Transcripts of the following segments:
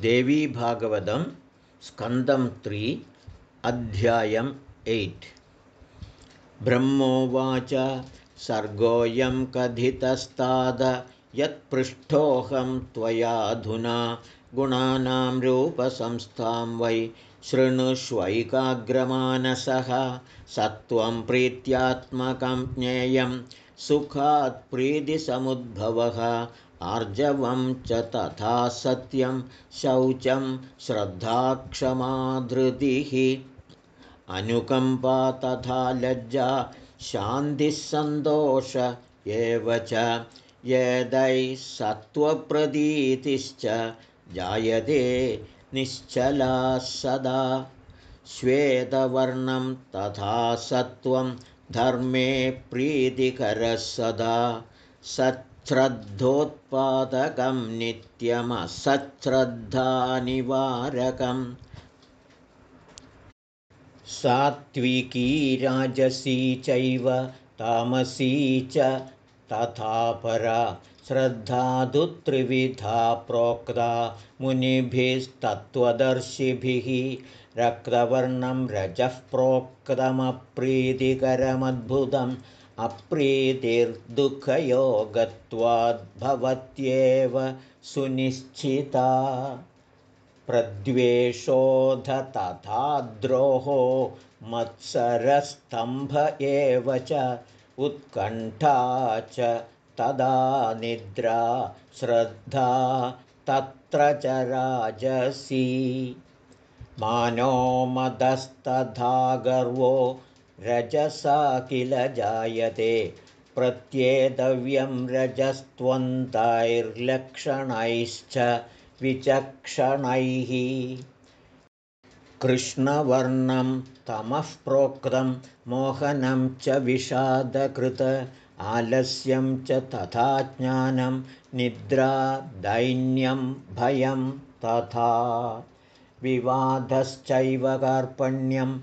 देवीभागवतं स्कन्दं त्रि अध्यायम् eight. ब्रह्मोवाच सर्गोऽयं कथितस्ताद यत्पृष्ठोऽहं त्वयाधुना गुणानां रूपसंस्थां वै शृणुष्वैकाग्रमानसः सत्वं प्रीत्यात्मकं ज्ञेयं सुखात् प्रीतिसमुद्भवः आर्जवं च तथा सत्यं शौचं श्रद्धाक्षमाधृतिः। अनुकम्पा तथा लज्जा शान्तिस्सन्तोष एव च। यदैः सत्त्वप्रतीतिश्च जायते निश्चला सदा। श्वेतवर्णं तथा सत्त्वं धर्मे प्रीतिकरः सदा। सत् श्रद्धोत्पादकं नित्यमसच्छ्रद्धानिवारकम् सात्विकी राजसी चैव तामसी च तथा परा श्रद्धादुत्रिविधा प्रोक्ता मुनिभिस्तत्त्वदर्शिभिः रक्तवर्णं रजः प्रोक्तमप्रीतिकरमद्भुतम् अप्रीतिर्दुःखयोगत्वाद्भवत्येव सुनिश्चिता प्रद्वेषोध तथा द्रोहो मत्सरस्तम्भ एव च उत्कण्ठा च तदा निद्रा श्रद्धा तत्र च राजसी। मानोमदस्तथा गर्वो रजसा किल जायते प्रत्येतव्यं रजस्त्वन्तैर्लक्षणैश्च विचक्षणैः। कृष्णवर्णं तमः प्रोक्तं मोहनं च विषादकृत आलस्यं च तथा ज्ञानं निद्रा दैन्यं भयं तथा। विवादश्चैव कार्पण्यं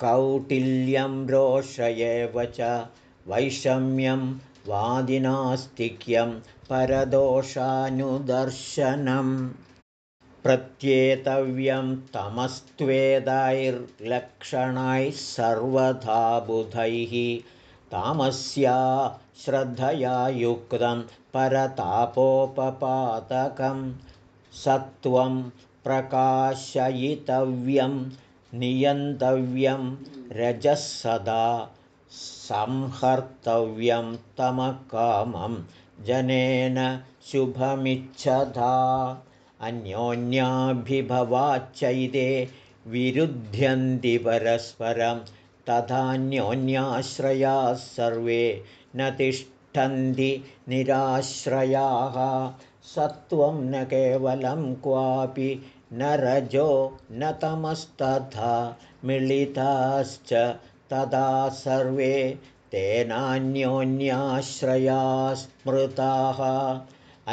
कौटिल्यं रोष एव च वैषम्यं वादिनास्तिक्यं परदोषानुदर्शनं। प्रत्येतव्यं तमस्त्वेदैर्लक्षणैः सर्वथा बुधैः तामस्या श्रद्धया युक्तं परतापोपपातकं। सत्वं प्रकाशयितव्यं नियन्तव्यं रजः सदा संहर्तव्यं तमकामं जनेन शुभमिच्छता अन्योन्याभिभवाच्चैते विरुध्यन्ति परस्परं तथान्योन्याश्रयाः सर्वे न तिष्ठन्ति निराश्रयाः। सत्वं न केवलं क्वापि न रजो न तमस्तथा मिलिताश्च तदा सर्वे तेनान्योन्याश्रया स्मृताः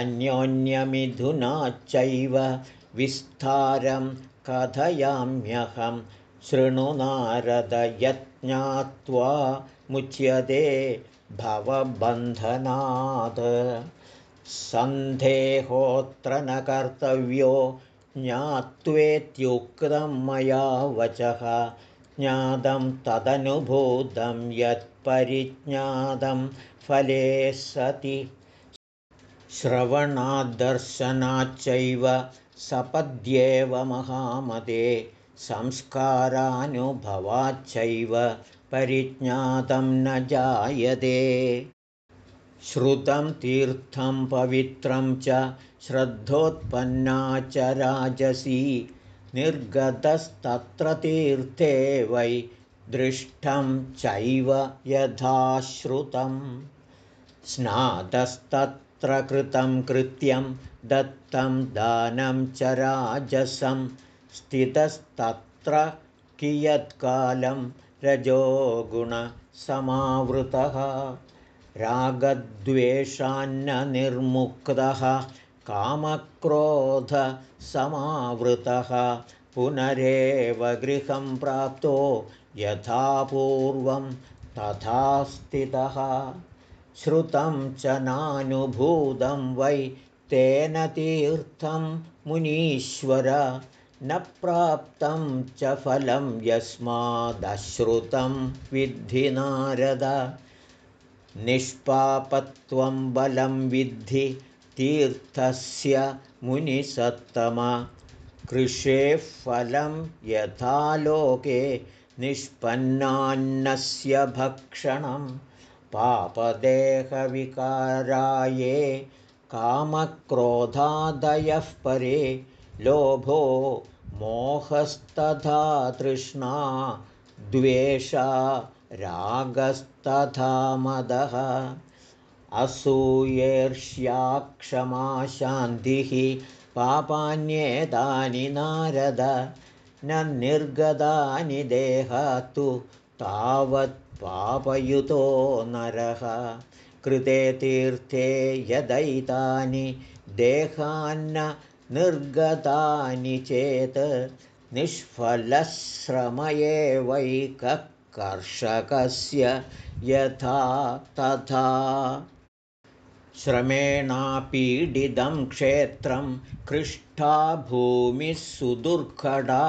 अन्योन्यमिथुनाच्चैव विस्तारं कथयाम्यहं शृणुनारदयज्ञात्वा मुच्यते भवबन्धनात्। सन्देहोऽत्र न कर्तव्यो ज्ञात्वेत्युक्तं मया वचः। ज्ञातं तदनुभूतं यत्परिज्ञातं फले सति। श्रवणाद्दर्शनाच्चैव सपद्येव महामते संस्कारानुभवाच्चैव परिज्ञातं न जायते। श्रुतं तीर्थं पवित्रं च श्रद्धोत्पन्ना च राजसी निर्गतस्तत्र तीर्थे वै दृष्टं चैव यथा श्रुतं स्नातस्तत्र कृतं कृत्यं दत्तं दानं च राजसं स्थितस्तत्र कियत्कालं रजोगुणसमावृतः। रागद्वेषान्न निर्मुक्तः कामक्रोधसमावृतः पुनरेव गृहं प्राप्तो यथा पूर्वं तथा स्थितः। श्रुतं च नानुभूतं वै तेन तीर्थं मुनीश्वर न प्राप्तं च फलं यस्मादश्रुतं विद्धि नारद। निष्पापत्वं बलं विद्धि तीर्थस्य मुनिसत्तम। कृषेः फलं यथा लोके निष्पन्नान्नस्य भक्षणं। पापदेहविकाराये कामक्रोधादयः परे लोभो मोहस्तथा तृष्णा द्वेषा रागस्तथा मदः असूयेर्ष्याक्षमा शान्तिः पापान्येतानि नारद न निर्गतानि देहात्तु तावत् पापयुतो नरः। कृते तीर्थे यदैतानि देहान्न निर्गतानि चेत् निष्फलश्रमये यथा तथा श्रमेणापीडितं क्षेत्रं कृष्ठा भूमिः सुदुर्घटा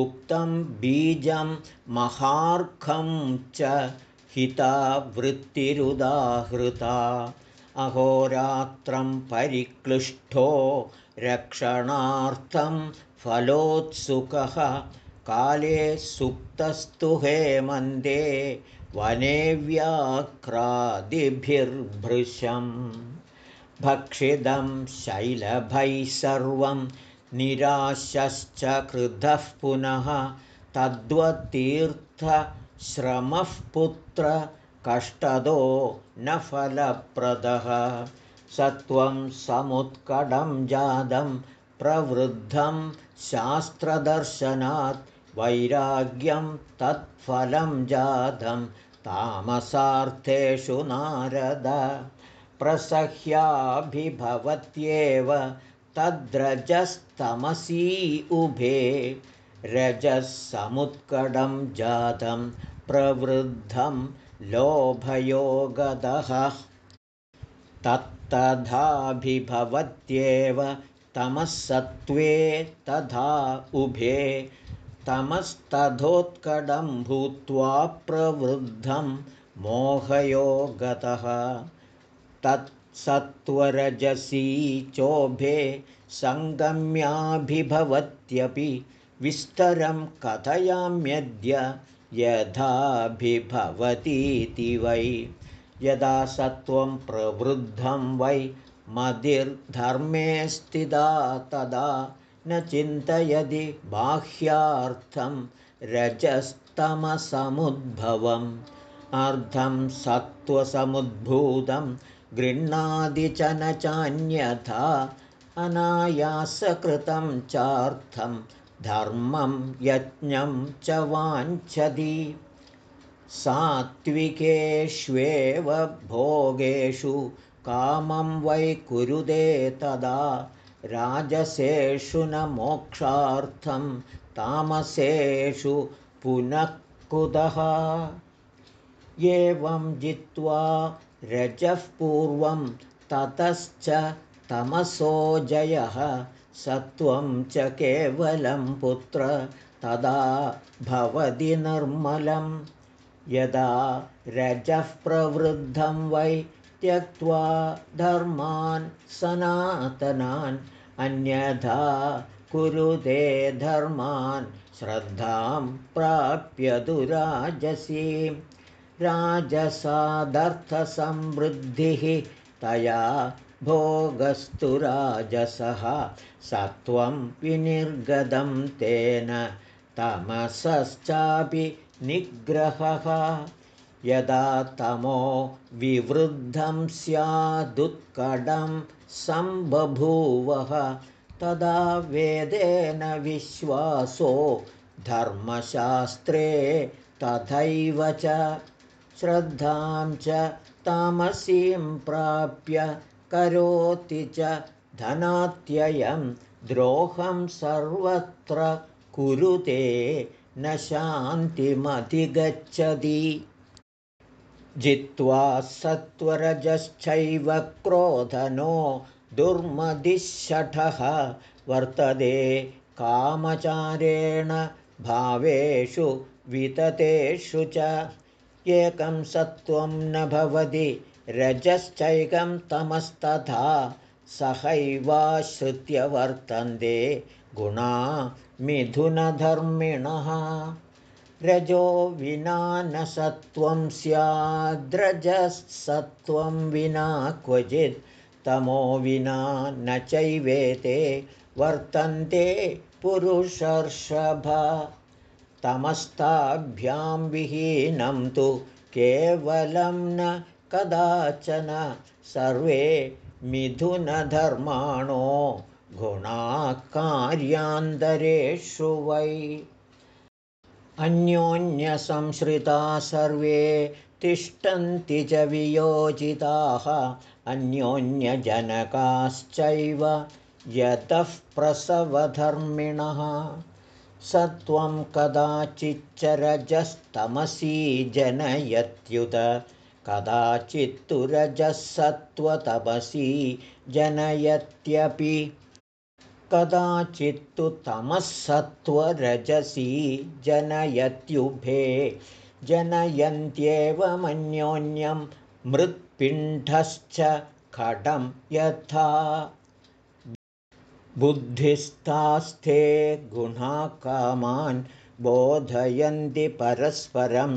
उक्तं बीजं महार्घं च हिता वृत्तिरुदाहृता अहोरात्रं परिक्लिष्टो रक्षणार्थं फलोत्सुकः काले सुप्तस्तु हेमन्दे वने व्याघ्रादिभिर्भृशं भक्षितं शैलभैः सर्वं निराशश्च कृतः पुनः तद्वत्तीर्थश्रमः पुत्र कष्टदो न फलप्रदः। सत्वं समुत्कडं जातं प्रवृद्धं शास्त्रदर्शनात् वैराग्यं तत्फलं जातं तामसार्थेषु नारद प्रसह्याभिभवत्येव तद्रजस्तमसी उभे रजः समुत्कडं जातं प्रवृद्धं लोभयोगदः तत्तथाभिभवत्येव तमःसत्त्वे तथा उभे तमस्तथोत्कडं भूत्वा प्रवृद्धं मोहयोगतः। तत्सत्त्वरजसी चोभे सङ्गम्याभिभवत्यपि विस्तरं कथयाम्यद्य यथाभिभवतीति वै। यदा सत्त्वं प्रवृद्धं वै मदिर्धर्मे स्थिता तदा न चिन्तयति बाह्यार्थं रजस्तमसमुद्भवम्। अर्धं सत्त्वसमुद्भूतं गृह्णादि च न चान्यथा अनायासकृतं चार्थं धर्मं यज्ञं च वाञ्छति। सात्विकेष्वेव भोगेषु कामं वै कुरुदे तदा राजसेषु न मोक्षार्थं तामसेषु पुनः कुतः? एवं जित्वा रजः पूर्वं ततश्च तमसोजयः सत्वं च केवलं पुत्र तदा भवति निर्मलं यदा रजः प्रवृद्धं वै त्यक्त्वा धर्मान् सनातनान् अन्यथा कुरुते धर्मान् श्रद्धां प्राप्य दुराजसीं राजसादर्थसमृद्धिः तया भोगस्तु राजसः सत्वं विनिर्गतं तेन तमसश्चापि निग्रहः यदा तमो विवृद्धं स्यादुत्कडं सम्बभूवः तदा वेदेन विश्वासो धर्मशास्त्रे तथैव च श्रद्धां च तामसीं प्राप्य करोति च धनात्ययं द्रोहं सर्वत्र कुरुते न शान्तिमधिगच्छति जित्वा सत्वरजश्चैव क्रोधनो दुर्मदिशठः वर्तते कामचारेण भावेषु विततेषु च। एकं सत्त्वं न भवति रजश्चैकं तमस्तथा सहैवाश्रित्य वर्तन्ते गुणा मिथुनधर्मिणः रजो विना न सत्त्वं स्याद्रजसत्त्वं विना क्वचित् तमो विना न चैवेते वर्तन्ते पुरुषर्षभ। तमस्ताभ्यां विहीनं तु केवलं न कदाचन सर्वे मिथुनधर्माणो कार्यान्तरेषु वै अन्योन्यसंश्रिताः सर्वे तिष्ठन्ति च वियोजिताः अन्योन्यजनकाश्चैव यतः प्रसवधर्मिणः। सत्वं कदाचिच्चरजस्तमसी जनयत्युत कदाचित्तु रजः सत्त्वतपसी जनयत्यपि कदाचित्तु तमः सत्त्वरजसी जनयत्युभे जनयन्त्येवमन्योन्यं मृत्पिण्डश्च खडं यथा। बुद्धिस्थास्थे गुणाकामान् बोधयन्ति परस्परं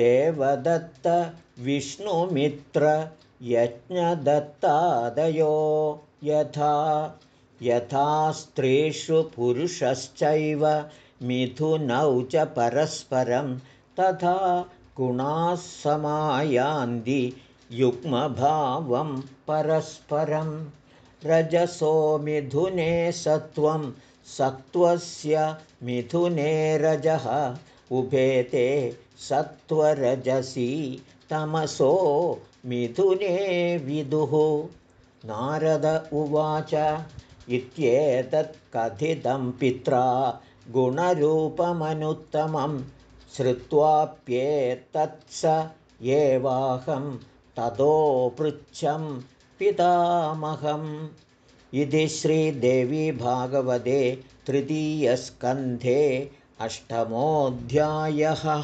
देवदत्तविष्णुमित्रयज्ञदत्तादयो यथा यथा स्त्रीषु पुरुषश्चैव मिथुनौ च परस्परं तथा गुणाः समायान्ति युग्मभावं परस्परं। रजसो मिथुने सत्वं सत्त्वस्य मिथुने रजः। उभेते सत्त्वरजसी तमसो मिथुने विदुः। नारद उवाच इत्येतत्कथितं पित्रा गुणरूपमनुत्तमं श्रुत्वाप्येतत्स एवाहं ततो पृच्छं पितामहम्। इति श्रीदेवी भागवते तृतीयस्कन्धे अष्टमोऽध्यायः